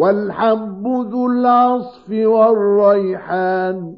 والحب ذو العصف والريحان